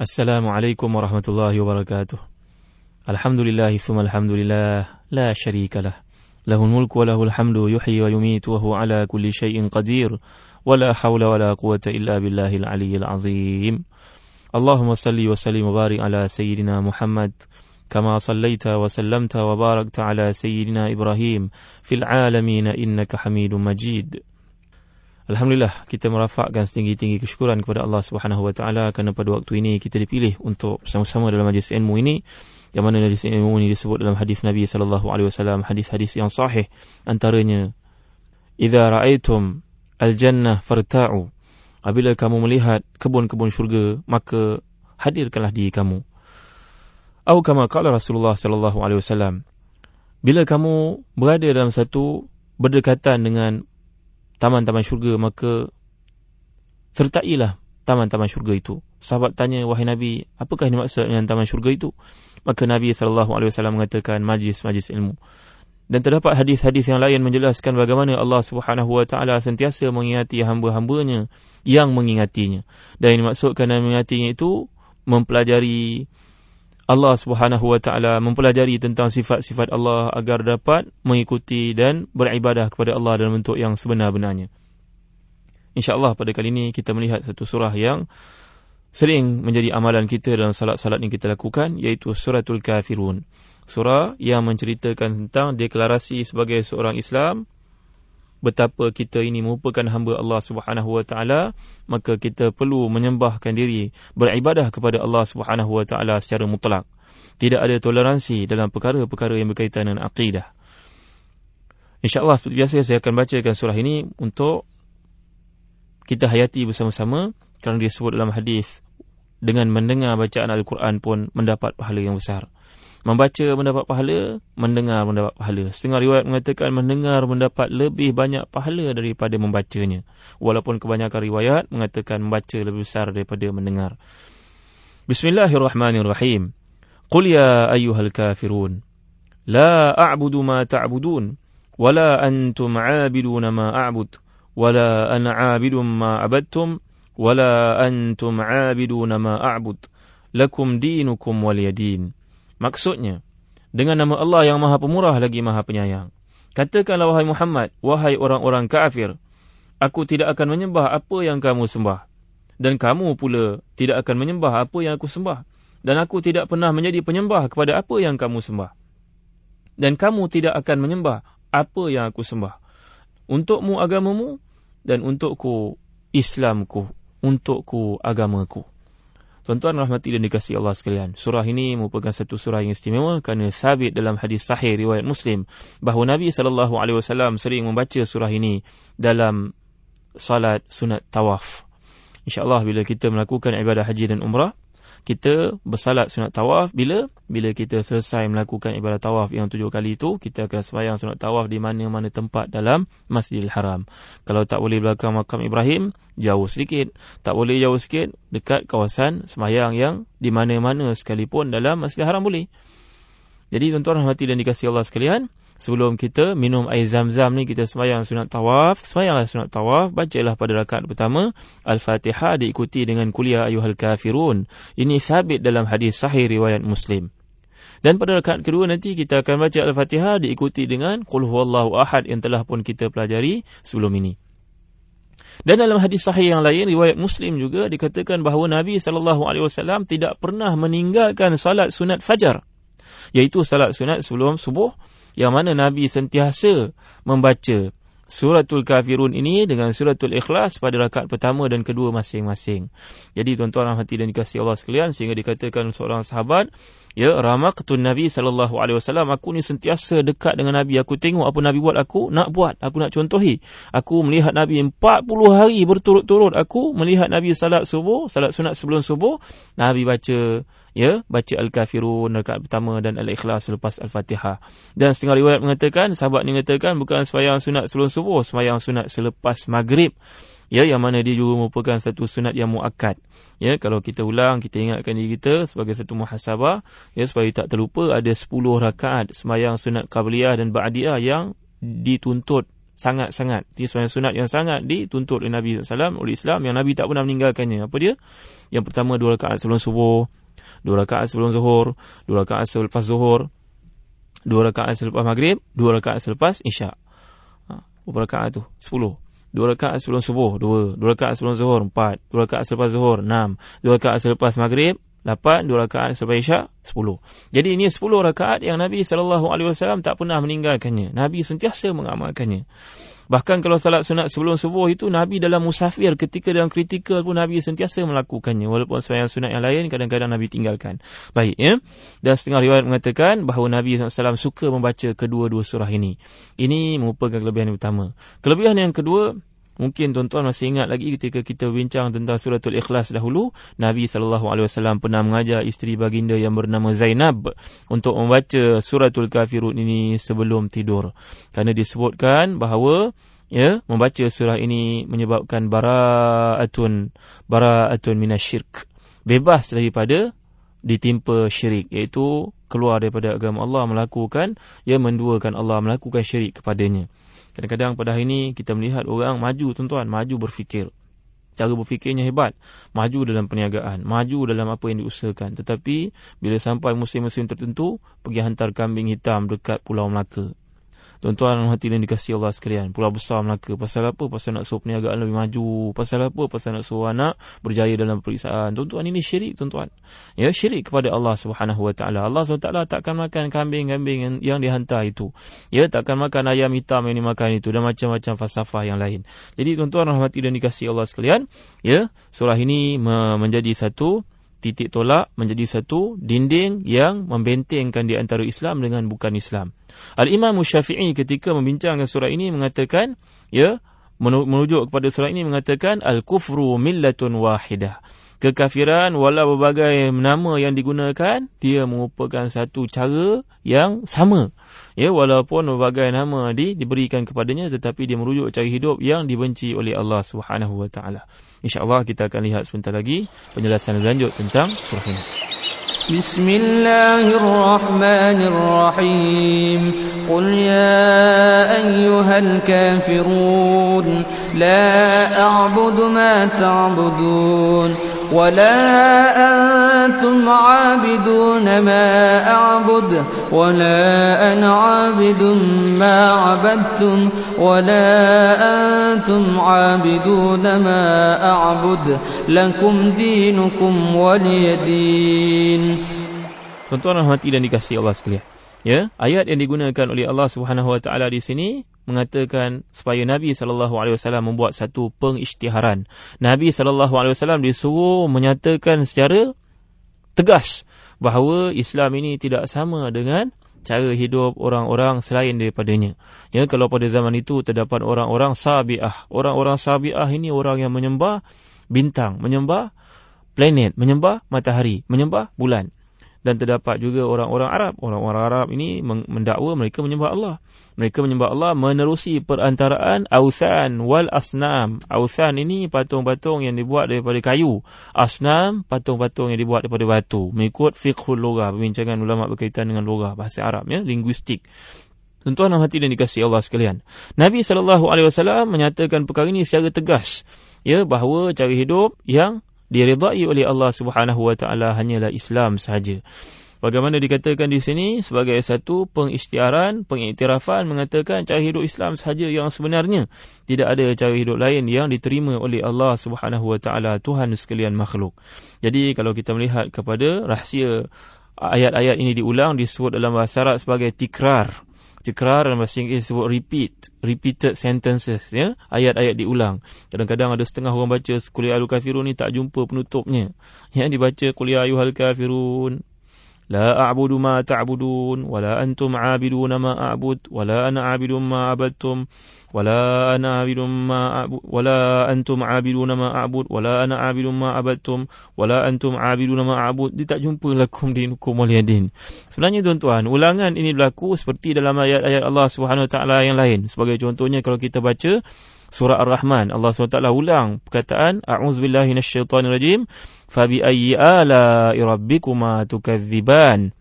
السلام عليكم ورحمة الله وبركاته. الحمد لله ثم الحمد لله لا شريك له. له الملك وله الحمد يحيي ويميت وهو على كل شيء قدير ولا حول ولا قوة إلا بالله العلي العظيم. اللهم صل وسلم وبارك على سيدنا محمد كما صليت وسلمت وباركت على سيدنا إبراهيم في العالمين إنك حميد مجيد. Alhamdulillah kita merafakkan setinggi-tinggi kesyukuran kepada Allah Subhanahu Wa Taala kerana pada waktu ini kita dipilih untuk bersama-sama dalam majlis ilmu ini yang mana majlis ilmu ini disebut dalam hadis Nabi sallallahu alaihi wasallam hadis-hadis yang sahih antaranya idza ra'aitum al-jannah farta'u apabila kamu melihat kebun-kebun syurga maka hadirkanlah diri kamu. Atau kama qala Rasulullah sallallahu alaihi wasallam bila kamu berada dalam satu berdekatan dengan taman-taman syurga maka sertailah taman-taman syurga itu. Sahabat tanya wahai Nabi, apakah ini maksud dengan taman syurga itu? Maka Nabi sallallahu alaihi wasallam mengatakan majlis-majlis ilmu. Dan terdapat hadis-hadis yang lain menjelaskan bagaimana Allah Subhanahu wa taala sentiasa mengingati hamba-hambanya yang mengingatinya. Dan ini maksudkan mengingatinya itu mempelajari Allah Subhanahu wa taala mempelajari tentang sifat-sifat Allah agar dapat mengikuti dan beribadah kepada Allah dalam bentuk yang sebenar-benarnya. Insya-Allah pada kali ini kita melihat satu surah yang sering menjadi amalan kita dalam salat-salat yang kita lakukan iaitu suratul kafirun. Surah yang menceritakan tentang deklarasi sebagai seorang Islam betapa kita ini merupakan hamba Allah Subhanahu wa taala maka kita perlu menyembahkan diri beribadah kepada Allah Subhanahu wa taala secara mutlak. Tidak ada toleransi dalam perkara-perkara yang berkaitan dengan akidah. Insyaallah seperti biasa saya akan bacakan surah ini untuk kita hayati bersama-sama kerana disebut dalam hadis dengan mendengar bacaan al-Quran pun mendapat pahala yang besar Membaca mendapat pahala, mendengar mendapat pahala. Setengah riwayat mengatakan mendengar mendapat lebih banyak pahala daripada membacanya. Walaupun kebanyakan riwayat mengatakan membaca lebih besar daripada mendengar. Bismillahirrahmanirrahim. Qul ya ayyuhal kafirun. La a'budu ma ta'budun. Wala antum 'abidun ma a'bud. Wala ana 'abidun ma 'abadtum. Wala antum 'abidun ma a'bud. Lakum dinukum waliyadin. Maksudnya, dengan nama Allah yang maha pemurah lagi maha penyayang. Katakanlah wahai Muhammad, wahai orang-orang kafir, aku tidak akan menyembah apa yang kamu sembah. Dan kamu pula tidak akan menyembah apa yang aku sembah. Dan aku tidak pernah menjadi penyembah kepada apa yang kamu sembah. Dan kamu tidak akan menyembah apa yang aku sembah. Untukmu agamamu dan untukku Islamku, untukku agamaku. Tuan-tuan rahmati dan dikasih Allah sekalian. Surah ini merupakan satu surah yang istimewa kerana sabit dalam hadis sahih riwayat Muslim bahawa Nabi sallallahu alaihi wasallam sering membaca surah ini dalam salat sunat tawaf. Insya-Allah bila kita melakukan ibadah haji dan umrah, kita bersalat sunat tawaf bila bila kita selesai melakukan ibadah tawaf yang tujuh kali itu kita akan sembahyang sunat tawaf di mana-mana tempat dalam Masjidil Haram. Kalau tak boleh belakang makam Ibrahim, jauh sedikit. Tak boleh jauh sikit, dekat kawasan sembahyang yang di mana-mana sekalipun dalam Masjidil Haram boleh. Jadi tuan-tuan hati dan dikasihi Allah sekalian, sebelum kita minum air zam-zam ni kita sembahyang sunat tawaf. Sembahyanglah sunat tawaf bacalah pada rakaat pertama. Al-fatihah diikuti dengan kuliah ayuhal kafirun. Ini sabit dalam hadis sahih riwayat muslim. Dan pada rakaat kedua nanti kita akan baca al-fatihah diikuti dengan qul huwallahu ahad yang telah pun kita pelajari sebelum ini. Dan dalam hadis sahih yang lain riwayat Muslim juga dikatakan bahawa Nabi wasallam tidak pernah meninggalkan salat sunat fajar iaitu salat sunat sebelum subuh yang mana Nabi sentiasa membaca suratul kafirun ini dengan suratul ikhlas pada rakaat pertama dan kedua masing-masing. Jadi tuan-tuan hati dan dikasihi Allah sekalian sehingga dikatakan seorang sahabat Ya, ramaqtun Nabi sallallahu alaihi wasallam aku ni sentiasa dekat dengan Nabi. Aku tengok apa Nabi buat aku nak buat. Aku nak contohi. Aku melihat Nabi 40 hari berturut-turut aku melihat Nabi salat subuh, salat sunat sebelum subuh, Nabi baca ya, baca al-kafirun rakaat pertama dan al-ikhlas selepas al-Fatihah. Dan setengah riwayat mengatakan, sahabat ni mengatakan bukan sembahyang sunat sebelum subuh, sembahyang sunat selepas maghrib ya yang mana dia juga merupakan satu sunat yang muakkad ya kalau kita ulang kita ingatkan diri kita sebagai satu muhasabah ya supaya tak terlupa ada 10 rakaat sembahyang sunat qabliyah dan ba'diyah yang dituntut sangat-sangat. Dia sembahyang sunat yang sangat dituntut oleh Nabi SAW, oleh Islam yang Nabi tak pernah meninggalkannya. Apa dia? Yang pertama dua rakaat sebelum subuh, dua rakaat sebelum zuhur, dua rakaat selepas zuhur, dua rakaat selepas maghrib, dua rakaat selepas isyak. Berapa rakaat tu? Sepuluh. Dua rakaat sebelum subuh, dua. Dua rakaat sebelum zuhur, empat. Dua rakaat selepas zuhur, enam. Dua rakaat selepas maghrib, lapan. Dua rakaat selepas isyak, sepuluh. Jadi ini sepuluh rakaat yang Nabi SAW tak pernah meninggalkannya. Nabi sentiasa mengamalkannya. Bahkan kalau salat sunat sebelum subuh itu Nabi dalam musafir ketika dalam kritikal pun Nabi sentiasa melakukannya walaupun sembahyang sunat yang lain kadang-kadang Nabi tinggalkan. Baik ya. Dan setengah riwayat mengatakan bahawa Nabi SAW suka membaca kedua-dua surah ini. Ini merupakan kelebihan yang utama. Kelebihan yang kedua Mungkin tuan-tuan masih ingat lagi ketika kita bincang tentang suratul ikhlas dahulu. Nabi SAW pernah mengajar isteri baginda yang bernama Zainab untuk membaca suratul kafirun ini sebelum tidur. Kerana disebutkan bahawa ya membaca surah ini menyebabkan bara'atun bara'atun minasyirk. Bebas daripada ditimpa syirik iaitu keluar daripada agama Allah melakukan ya menduakan Allah melakukan syirik kepadanya. Kadang-kadang pada hari ini kita melihat orang maju tuan-tuan, maju berfikir. Cara berfikirnya hebat. Maju dalam perniagaan, maju dalam apa yang diusahakan. Tetapi bila sampai musim-musim tertentu, pergi hantar kambing hitam dekat Pulau Melaka. Tuan-tuan hati dan dikasih Allah sekalian. Pulau besar Melaka. Pasal apa? Pasal nak suruh perniagaan lebih maju. Pasal apa? Pasal nak suruh anak berjaya dalam periksaan. Tuan-tuan ini syirik tuan-tuan. Ya syirik kepada Allah Subhanahu Wa Taala. Allah Subhanahu Wa Taala takkan makan kambing-kambing yang dihantar itu. Ya takkan makan ayam hitam yang dimakan itu dan macam-macam falsafah yang lain. Jadi tuan-tuan dan dikasih Allah sekalian, ya surah ini menjadi satu titik tolak menjadi satu dinding yang membentengkan di antara Islam dengan bukan Islam. Al-Imam Syafi'i ketika membincangkan surah ini mengatakan, ya, menujuk kepada surah ini mengatakan al-kufru millatun wahidah kekafiran walau berbagai nama yang digunakan dia merupakan satu cara yang sama. Ya walaupun berbagai nama di, diberikan kepadanya tetapi dia merujuk cara hidup yang dibenci oleh Allah Subhanahu wa taala. Insyaallah kita akan lihat sebentar lagi penjelasan lanjut tentang surah ini. Bismillahirrahmanirrahim. Qul ya ayyuhal kafirun La a'budu ma ta'budun. ولا أنتم عابدون ما أعبد ولا أنا عابد ما عبدتم ولا أنتم عابدون ما أعبد لكم دينكم ولي دين Tuan-tuan rahmati dan dikasihi Allah sekalian. Ya, ayat yang digunakan oleh Allah Subhanahu Wa Taala di sini mengatakan supaya Nabi sallallahu alaihi wasallam membuat satu pengisytiharan. Nabi sallallahu alaihi wasallam disuruh menyatakan secara tegas bahawa Islam ini tidak sama dengan cara hidup orang-orang selain daripadanya. Ya, kalau pada zaman itu terdapat orang-orang sabiah. Orang-orang sabiah ini orang yang menyembah bintang, menyembah planet, menyembah matahari, menyembah bulan dan terdapat juga orang-orang Arab. Orang-orang Arab ini mendakwa mereka menyembah Allah. Mereka menyembah Allah menerusi perantaraan Authan wal Asnam. Authan ini patung-patung yang dibuat daripada kayu. Asnam, patung-patung yang dibuat daripada batu. Mengikut fiqhul logah, perbincangan ulama berkaitan dengan logah, bahasa Arab, ya, linguistik. Tuan-tuan hati dan dikasih Allah sekalian. Nabi SAW menyatakan perkara ini secara tegas. Ya, bahawa cara hidup yang diridai oleh Allah Subhanahu wa taala hanyalah Islam sahaja. Bagaimana dikatakan di sini sebagai satu pengisytiharan, pengiktirafan mengatakan cara hidup Islam sahaja yang sebenarnya. Tidak ada cara hidup lain yang diterima oleh Allah Subhanahu wa taala Tuhan sekalian makhluk. Jadi kalau kita melihat kepada rahsia ayat-ayat ini diulang disebut dalam bahasa Arab sebagai tikrar tikrar dalam bahasa Inggeris sebut repeat, repeated sentences, ya. Ayat-ayat diulang. Kadang-kadang ada setengah orang baca kuliah al-kafirun ni tak jumpa penutupnya. Ya, dibaca kuliah ayuhal kafirun. Antum 'abiduna ma a'bud wa la ana 'abidun ma 'abadtum wa la ana 'abidun ma a'bud wa la antum 'abiduna ma a'bud wa la ana 'abidun ma 'abadtum wa la antum 'abiduna ma a'bud dia tak jumpa lakum dinukum waliyadin sebenarnya tuan-tuan ulangan ini berlaku seperti dalam ayat-ayat Allah Subhanahu wa taala yang lain. Sebagai contohnya kalau kita baca surah Ar-Rahman Allah SWT ulang perkataan a'udzubillahi minasyaitonirrajim fa bi ayyi ala'i rabbikuma tukadziban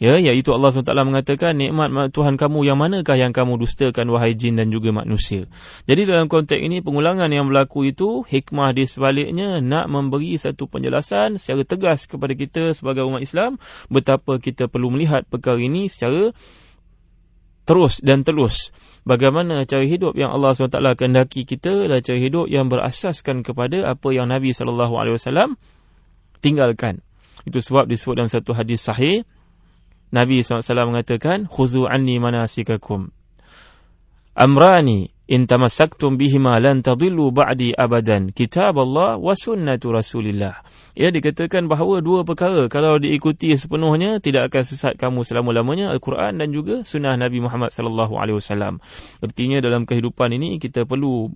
Ya, iaitu Allah SWT mengatakan nikmat Tuhan kamu yang manakah yang kamu dustakan wahai jin dan juga manusia. Jadi dalam konteks ini pengulangan yang berlaku itu hikmah di sebaliknya nak memberi satu penjelasan secara tegas kepada kita sebagai umat Islam betapa kita perlu melihat perkara ini secara terus dan terus. Bagaimana cara hidup yang Allah SWT kehendaki kita adalah cara hidup yang berasaskan kepada apa yang Nabi SAW tinggalkan. Itu sebab disebut dalam satu hadis sahih Nabi SAW mengatakan, Khuzu anni manasikakum. Amrani in tamassaktum bihima lan tadillu ba'di abadan. Kitab Allah wa sunnatu Rasulillah. Ya dikatakan bahawa dua perkara kalau diikuti sepenuhnya tidak akan sesat kamu selama-lamanya Al-Quran dan juga sunnah Nabi Muhammad sallallahu alaihi wasallam. Artinya dalam kehidupan ini kita perlu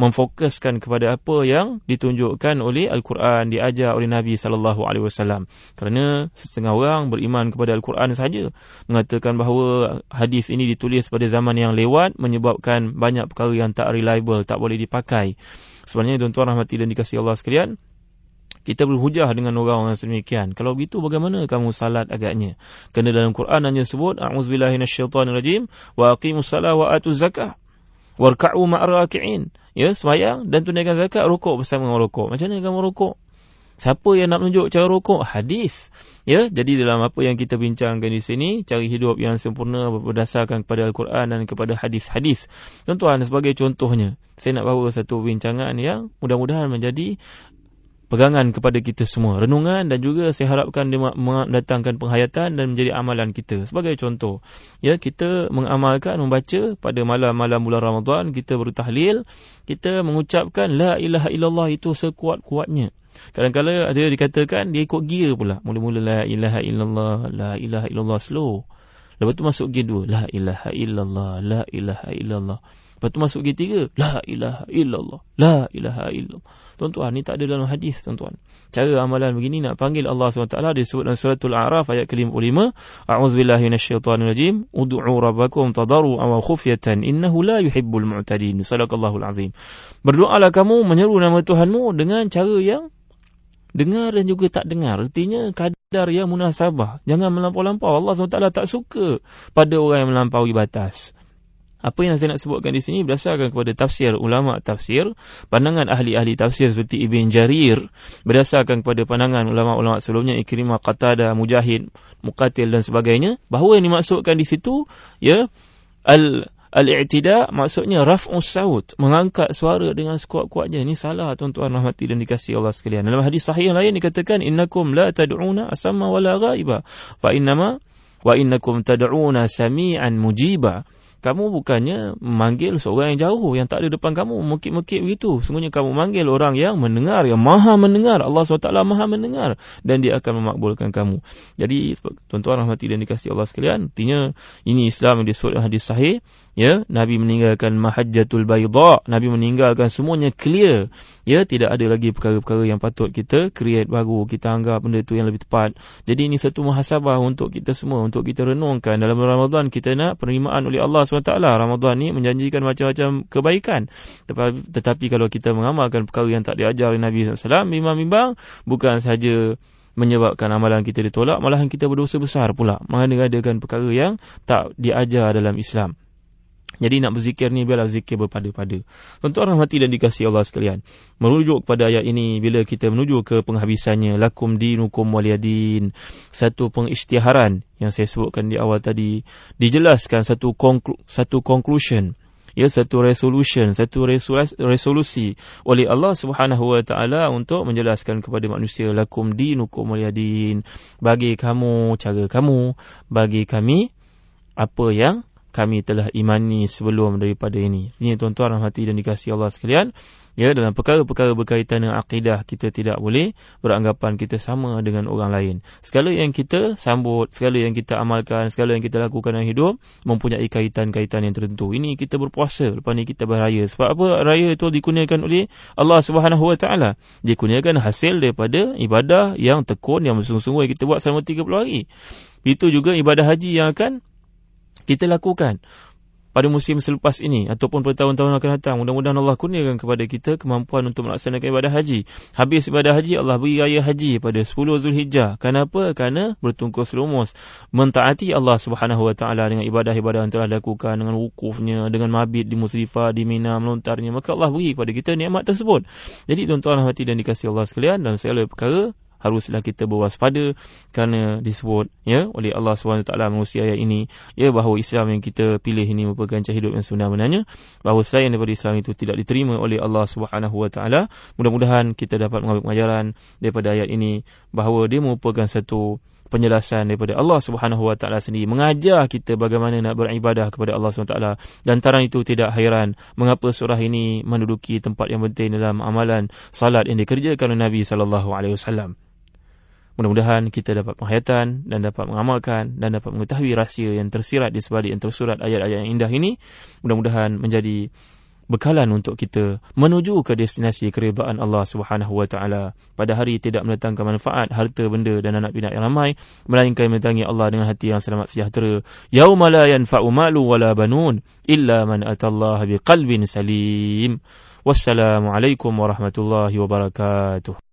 memfokuskan kepada apa yang ditunjukkan oleh Al-Quran, diajar oleh Nabi sallallahu alaihi wasallam. Kerana setengah orang beriman kepada Al-Quran saja, mengatakan bahawa hadis ini ditulis pada zaman yang lewat menyebabkan banyak perkara yang tak reliable, tak boleh dipakai. Sebenarnya tuan-tuan rahmati dan dikasihi Allah sekalian, kita berhujah dengan orang-orang sedemikian. Kalau begitu bagaimana kamu salat agaknya? Kerana dalam Quran hanya sebut a'udzubillahi minasyaitonirrajim wa aqimus salat wa atuz zakah warka'u ma'raki'in ya sembahyang dan tunaikan zakat rukuk bersama dengan rukuk. Macam mana kamu rukuk? Siapa yang nak menunjuk cara rukuk? Hadis. Ya jadi dalam apa yang kita bincangkan di sini cari hidup yang sempurna berdasarkan kepada al-Quran dan kepada hadis-hadis. Tuan-tuan sebagai contohnya saya nak bawa satu bincangan yang mudah-mudahan menjadi pegangan kepada kita semua. Renungan dan juga saya harapkan dia mendatangkan penghayatan dan menjadi amalan kita. Sebagai contoh, ya kita mengamalkan membaca pada malam-malam bulan Ramadan, kita bertahlil, kita mengucapkan la ilaha illallah itu sekuat-kuatnya. Kadang-kadang ada dikatakan dia ikut gear pula. Mula-mula la ilaha illallah, la ilaha illallah slow. Lepas tu masuk gear dua, la ilaha illallah, la ilaha illallah. Lepas tu masuk gear tiga, la ilaha illallah, la ilaha illallah. Tuan-tuan, ni tak ada dalam hadis, tuan-tuan. Cara amalan begini nak panggil Allah SWT disebut dalam suratul A'raf ayat ke-55. A'udzubillahi minasyaitonirrajim. Ud'u rabbakum tadaru'an wa khufyatan innahu la yuhibbul mu'tadin. Sadaqallahul azim. Berdoalah kamu menyeru nama Tuhanmu dengan cara yang dengar dan juga tak dengar. Artinya kadar yang munasabah. Jangan melampau-lampau. Allah SWT tak suka pada orang yang melampaui batas. Apa yang saya nak sebutkan di sini berdasarkan kepada tafsir ulama tafsir, pandangan ahli-ahli tafsir seperti Ibn Jarir, berdasarkan kepada pandangan ulama-ulama sebelumnya Ikrimah, Qatada, Mujahid, Muqatil dan sebagainya, bahawa yang dimaksudkan di situ ya al Al-i'tida maksudnya raf'us saut, mengangkat suara dengan sekuat-kuatnya. Ini salah tuan-tuan rahmati dan dikasihi Allah sekalian. Dalam hadis sahih lain dikatakan innakum la tad'una asamma wala ghaiba, fa innama wa innakum tad'una sami'an mujiba kamu bukannya memanggil seorang yang jauh yang tak ada depan kamu. Mukit-mukit begitu. Semuanya kamu manggil orang yang mendengar yang maha mendengar. Allah SWT maha mendengar. Dan dia akan memakbulkan kamu. Jadi tuan-tuan rahmati dan dikasih Allah sekalian artinya ini Islam yang disebut hadis sahih ya Nabi meninggalkan mahajjatul bayda. Nabi meninggalkan semuanya clear. Ya tidak ada lagi perkara-perkara yang patut kita create baru kita anggap benda itu yang lebih tepat. Jadi ini satu muhasabah untuk kita semua untuk kita renungkan. Dalam Ramadan kita nak penerimaan oleh Allah SWT Ramadan ni menjanjikan macam-macam kebaikan. Tetapi, tetapi kalau kita mengamalkan perkara yang tak diajar oleh Nabi SAW bimbang-bimbang bukan sahaja menyebabkan amalan kita ditolak malahan kita berdosa besar pula. Mengadakan perkara yang tak diajar dalam Islam jadi nak berzikir ni biarlah zikir berpada-pada. Tuan-tuan rahmati dan dikasihi Allah sekalian. Merujuk kepada ayat ini bila kita menuju ke penghabisannya lakum dinukum waliyadin. Satu pengisytiharan yang saya sebutkan di awal tadi dijelaskan satu konklu, satu conclusion ya satu resolution satu resolusi oleh Allah Subhanahu wa taala untuk menjelaskan kepada manusia lakum dinukum waliyadin bagi kamu cara kamu bagi kami apa yang kami telah imani sebelum daripada ini. Ini tuan-tuan rahmati dan dikasihi Allah sekalian. Ya, dalam perkara-perkara berkaitan dengan akidah, kita tidak boleh beranggapan kita sama dengan orang lain. Segala yang kita sambut, segala yang kita amalkan, segala yang kita lakukan dalam hidup, mempunyai kaitan-kaitan yang tertentu. Ini kita berpuasa, lepas ini kita beraya. Sebab apa raya itu dikurniakan oleh Allah Subhanahu Wa Taala? Dikurniakan hasil daripada ibadah yang tekun, yang bersungguh-sungguh kita buat selama 30 hari. Itu juga ibadah haji yang akan kita lakukan. pada musim selepas ini ataupun pada tahun-tahun akan datang. Mudah-mudahan Allah kurniakan kepada kita kemampuan untuk melaksanakan ibadah haji. Habis ibadah haji, Allah beri raya haji pada 10 Zulhijjah. Kenapa? Kerana bertungkus lumus. Mentaati Allah Subhanahu Wa Taala dengan ibadah-ibadah yang telah dilakukan, dengan wukufnya, dengan mabit di Musrifah, di Mina, melontarnya. Maka Allah beri kepada kita nikmat tersebut. Jadi tuan-tuan hati dan dikasih Allah sekalian dalam segala perkara, haruslah kita berwaspada kerana disebut ya oleh Allah SWT mengusia ayat ini ya bahawa Islam yang kita pilih ini merupakan cara hidup yang sebenarnya bahawa selain daripada Islam itu tidak diterima oleh Allah SWT mudah-mudahan kita dapat mengambil pengajaran daripada ayat ini bahawa dia merupakan satu penjelasan daripada Allah Subhanahu Wa Taala sendiri mengajar kita bagaimana nak beribadah kepada Allah Subhanahu Wa Taala. Dan taran itu tidak hairan mengapa surah ini menduduki tempat yang penting dalam amalan salat yang dikerjakan oleh Nabi sallallahu alaihi wasallam Mudah-mudahan kita dapat penghayatan dan dapat mengamalkan dan dapat mengetahui rahsia yang tersirat di sebalik yang tersurat ayat-ayat yang indah ini. Mudah-mudahan menjadi bekalan untuk kita menuju ke destinasi keridaan Allah Subhanahu wa taala. Pada hari tidak mendatangkan manfaat harta benda dan anak pinak yang ramai melainkan mendatangi Allah dengan hati yang selamat sejahtera. Yauma la yanfa'u malu wala banun illa man atallaha biqalbin salim. Wassalamualaikum warahmatullahi wabarakatuh.